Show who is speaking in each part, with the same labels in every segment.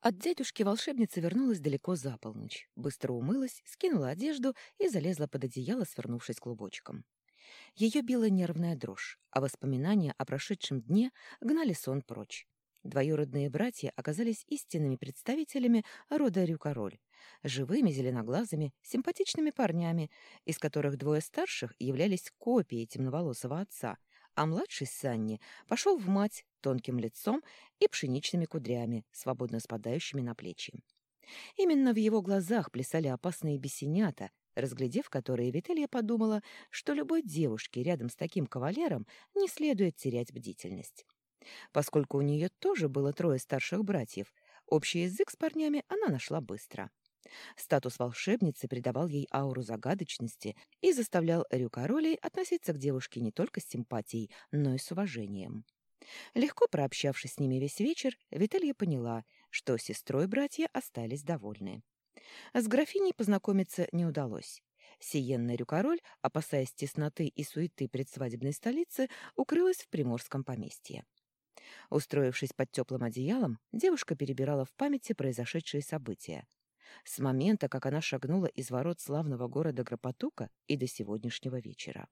Speaker 1: От дядюшки волшебница вернулась далеко за полночь, быстро умылась, скинула одежду и залезла под одеяло, свернувшись клубочком. Ее била нервная дрожь, а воспоминания о прошедшем дне гнали сон прочь. Двоюродные братья оказались истинными представителями рода Рюкороль, живыми зеленоглазыми, симпатичными парнями, из которых двое старших являлись копией темноволосого отца, а младший Санни пошел в мать тонким лицом и пшеничными кудрями, свободно спадающими на плечи. Именно в его глазах плясали опасные бесенята, разглядев которые, Вителья подумала, что любой девушке рядом с таким кавалером не следует терять бдительность. Поскольку у нее тоже было трое старших братьев, общий язык с парнями она нашла быстро. Статус волшебницы придавал ей ауру загадочности и заставлял рюкоролей относиться к девушке не только с симпатией, но и с уважением. Легко прообщавшись с ними весь вечер, Виталья поняла, что сестрой братья остались довольны. С графиней познакомиться не удалось. Сиенна Рюкороль, опасаясь тесноты и суеты предсвадебной столицы, укрылась в приморском поместье. Устроившись под теплым одеялом, девушка перебирала в памяти произошедшие события. С момента, как она шагнула из ворот славного города Гропотука и до сегодняшнего вечера.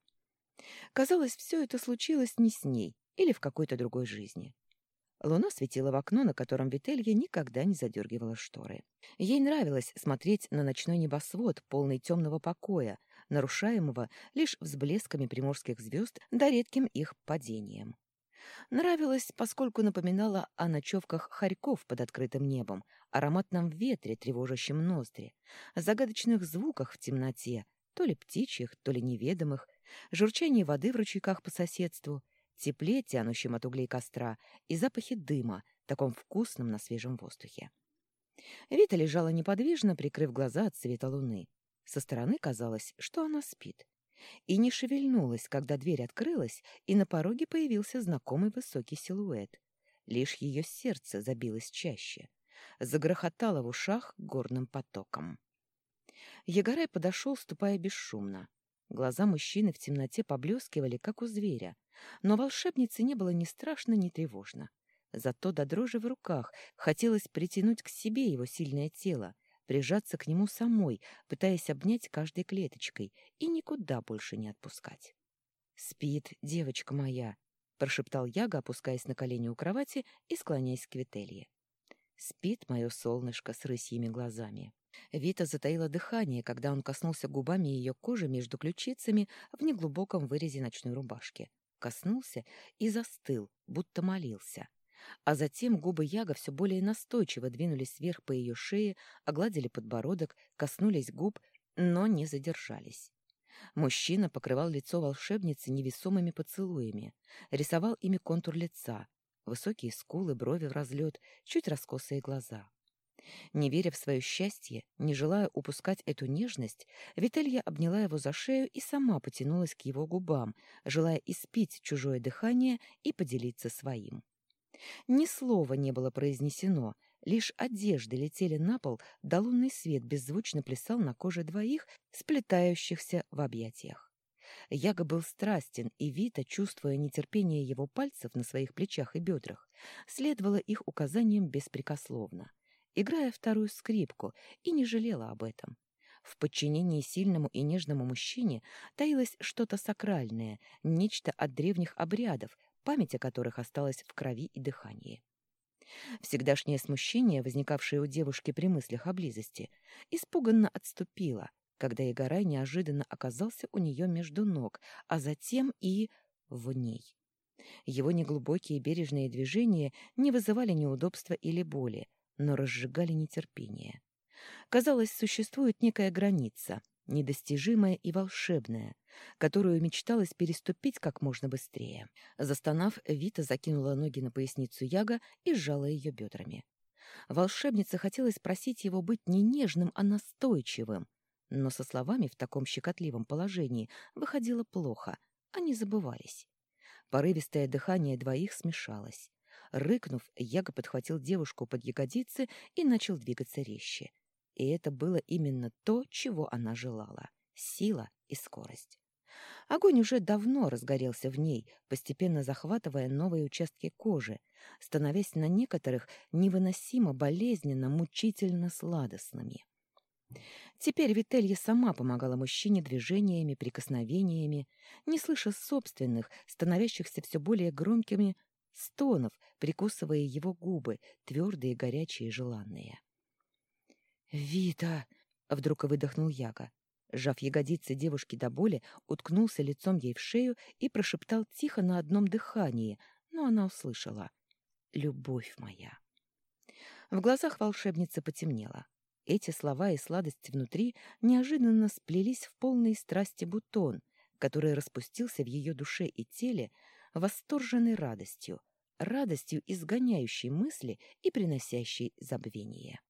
Speaker 1: Казалось, все это случилось не с ней или в какой-то другой жизни. Луна светила в окно, на котором Вителья никогда не задергивала шторы. Ей нравилось смотреть на ночной небосвод, полный темного покоя, нарушаемого лишь взблесками приморских звезд да редким их падением. Нравилось, поскольку напоминала о ночевках хорьков под открытым небом, ароматном ветре, тревожащем ноздри, загадочных звуках в темноте, то ли птичьих, то ли неведомых, журчании воды в ручейках по соседству — тепле, тянущем от углей костра, и запахе дыма, таком вкусном на свежем воздухе. Вита лежала неподвижно, прикрыв глаза от света луны. Со стороны казалось, что она спит. И не шевельнулась, когда дверь открылась, и на пороге появился знакомый высокий силуэт. Лишь ее сердце забилось чаще. Загрохотало в ушах горным потоком. Егорай подошел, ступая бесшумно. Глаза мужчины в темноте поблескивали, как у зверя, но волшебнице не было ни страшно, ни тревожно. Зато до дрожи в руках хотелось притянуть к себе его сильное тело, прижаться к нему самой, пытаясь обнять каждой клеточкой и никуда больше не отпускать. «Спит, девочка моя», — прошептал Яга, опускаясь на колени у кровати и склоняясь к Вителье. «Спит мое солнышко с рысьими глазами». Вита затаила дыхание, когда он коснулся губами ее кожи между ключицами в неглубоком вырезе ночной рубашки, коснулся и застыл, будто молился. А затем губы Яга все более настойчиво двинулись вверх по ее шее, огладили подбородок, коснулись губ, но не задержались. Мужчина покрывал лицо волшебницы невесомыми поцелуями, рисовал ими контур лица, высокие скулы, брови в разлет, чуть раскосые глаза. Не веря в свое счастье, не желая упускать эту нежность, Вителья обняла его за шею и сама потянулась к его губам, желая испить чужое дыхание и поделиться своим. Ни слова не было произнесено, лишь одежды летели на пол, да лунный свет беззвучно плясал на коже двоих, сплетающихся в объятиях. Яга был страстен, и Вита, чувствуя нетерпение его пальцев на своих плечах и бедрах, следовала их указаниям беспрекословно играя вторую скрипку, и не жалела об этом. В подчинении сильному и нежному мужчине таилось что-то сакральное, нечто от древних обрядов, память о которых осталась в крови и дыхании. Всегдашнее смущение, возникавшее у девушки при мыслях о близости, испуганно отступило, когда Игорай неожиданно оказался у нее между ног, а затем и в ней. Его неглубокие бережные движения не вызывали неудобства или боли, но разжигали нетерпение. Казалось, существует некая граница, недостижимая и волшебная, которую мечталось переступить как можно быстрее. Застонав, Вита закинула ноги на поясницу Яга и сжала ее бедрами. Волшебнице хотелось просить его быть не нежным, а настойчивым, но со словами в таком щекотливом положении выходило плохо, они забывались. Порывистое дыхание двоих смешалось. Рыкнув, Яга подхватил девушку под ягодицы и начал двигаться резче. И это было именно то, чего она желала — сила и скорость. Огонь уже давно разгорелся в ней, постепенно захватывая новые участки кожи, становясь на некоторых невыносимо болезненно, мучительно сладостными. Теперь Вителья сама помогала мужчине движениями, прикосновениями, не слыша собственных, становящихся все более громкими стонов, прикусывая его губы, твердые, горячие, желанные. «Вита!» — вдруг выдохнул Яга. Сжав ягодицы девушки до боли, уткнулся лицом ей в шею и прошептал тихо на одном дыхании, но она услышала. «Любовь моя!» В глазах волшебницы потемнело. Эти слова и сладость внутри неожиданно сплелись в полной страсти бутон, который распустился в ее душе и теле восторженной радостью, радостью изгоняющей мысли и приносящей забвение.